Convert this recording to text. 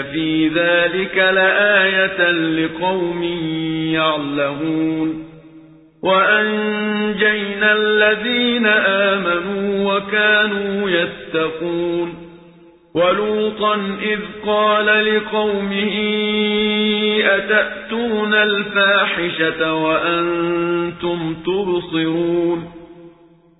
في ذلك لآية لقوم يعلمون وأنجينا الذين آمنوا وكانوا يتقون ولوطا إذ قال لقومه أتأتون الفاحشة وأنتم تبصرون